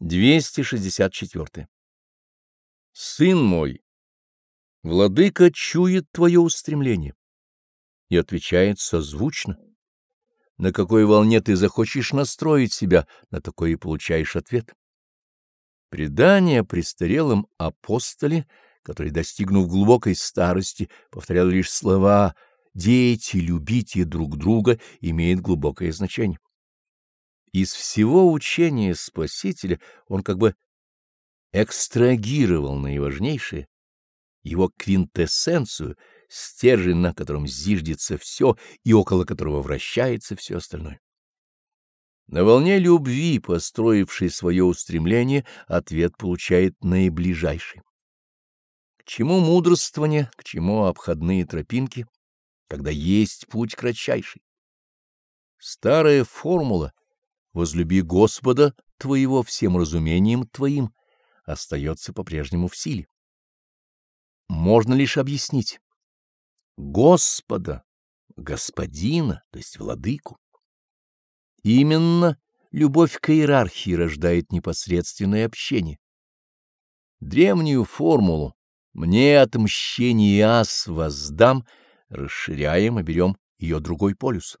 264. Сын мой, владыка чует твое устремление и отвечает созвучно. На какой волне ты захочешь настроить себя, на такой и получаешь ответ. Предание престарелым апостоле, который, достигнув глубокой старости, повторял лишь слова «дети, любите друг друга» имеет глубокое значение. Из всего учения Спасителя он как бы экстрагировал наиважнейшее, его квинтэссенцию, стержень, на котором зиждется все и около которого вращается все остальное. На волне любви, построившей свое устремление, ответ получает наиближайший. К чему мудрствование, к чему обходные тропинки, когда есть путь кратчайший? Старая формула — возлюби Господа твоего всем разумением твоим, остается по-прежнему в силе. Можно лишь объяснить. Господа, Господина, то есть Владыку. Именно любовь к иерархии рождает непосредственное общение. Древнюю формулу «мне отмщение ас воздам» расширяем и берем ее другой полюс.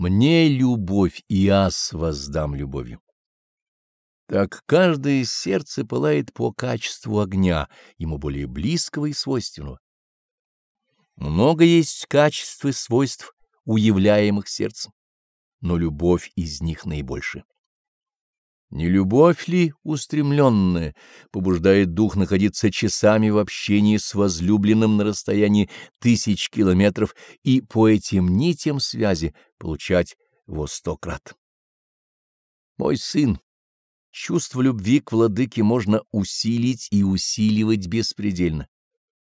Мне любовь, и ас воздам любовью. Так каждое сердце пылает по качеству огня, ему более близкого и свойственного. Много есть качеств и свойств, уявляемых сердцем, но любовь из них наибольшая. Не любовь ли устремленная побуждает дух находиться часами в общении с возлюбленным на расстоянии тысяч километров и по этим нитям связи получать во сто крат? Мой сын, чувство любви к владыке можно усилить и усиливать беспредельно,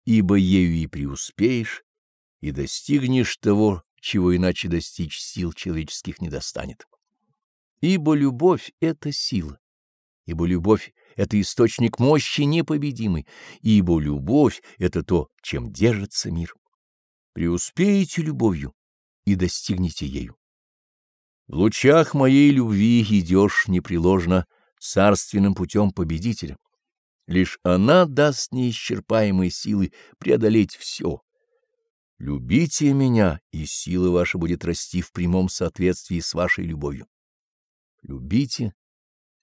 ибо ею и преуспеешь, и достигнешь того, чего иначе достичь сил человеческих не достанет. Ибо любовь — это сила, ибо любовь — это источник мощи непобедимый, ибо любовь — это то, чем держится мир. Преуспеете любовью и достигнете ею. В лучах моей любви идешь непреложно царственным путем победителя. Лишь она даст неисчерпаемые силы преодолеть все. Любите меня, и сила ваша будет расти в прямом соответствии с вашей любовью. Любите,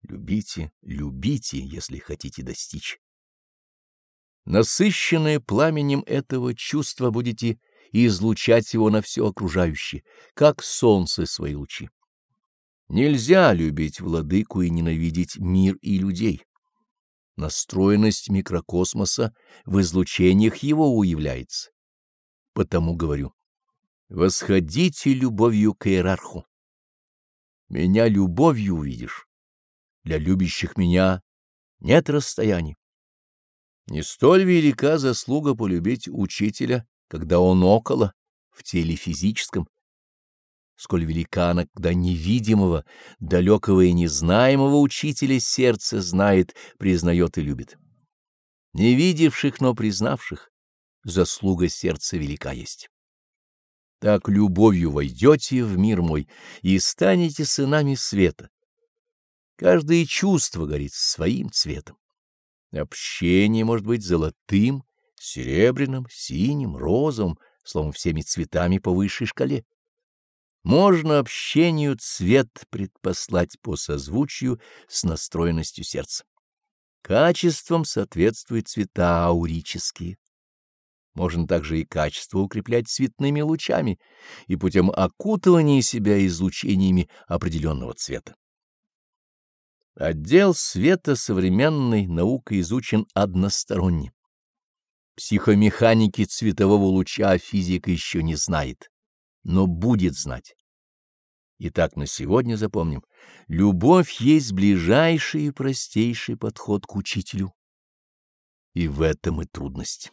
любите, любите, если хотите достичь. Насыщенные пламенем этого чувства будете излучать его на все окружающее, как солнце свои лучи. Нельзя любить владыку и ненавидеть мир и людей. Настроенность микрокосмоса в излучениях его уявляется. Потому говорю, восходите любовью к иерарху. Меня любовью увидишь. Для любящих меня нет расстояний. Не столь велика заслуга полюбить учителя, когда он около, в теле физическом, сколь велика она, когда невидимого, далекого и незнаемого учителя сердце знает, признает и любит. Не видевших, но признавших, заслуга сердца велика есть. Так любовью войдете в мир мой и станете сынами света. Каждое чувство горит своим цветом. Общение может быть золотым, серебряным, синим, розовым, словом, всеми цветами по высшей шкале. Можно общению цвет предпослать по созвучию с настроенностью сердца. Качеством соответствуют цвета аурические. Можно также и качество укреплять цветными лучами и путем окутывания себя излучениями определенного цвета. Отдел света современной наукой изучен односторонне. Психомеханики цветового луча физика еще не знает, но будет знать. Итак, на сегодня запомним, любовь есть ближайший и простейший подход к учителю. И в этом и трудность.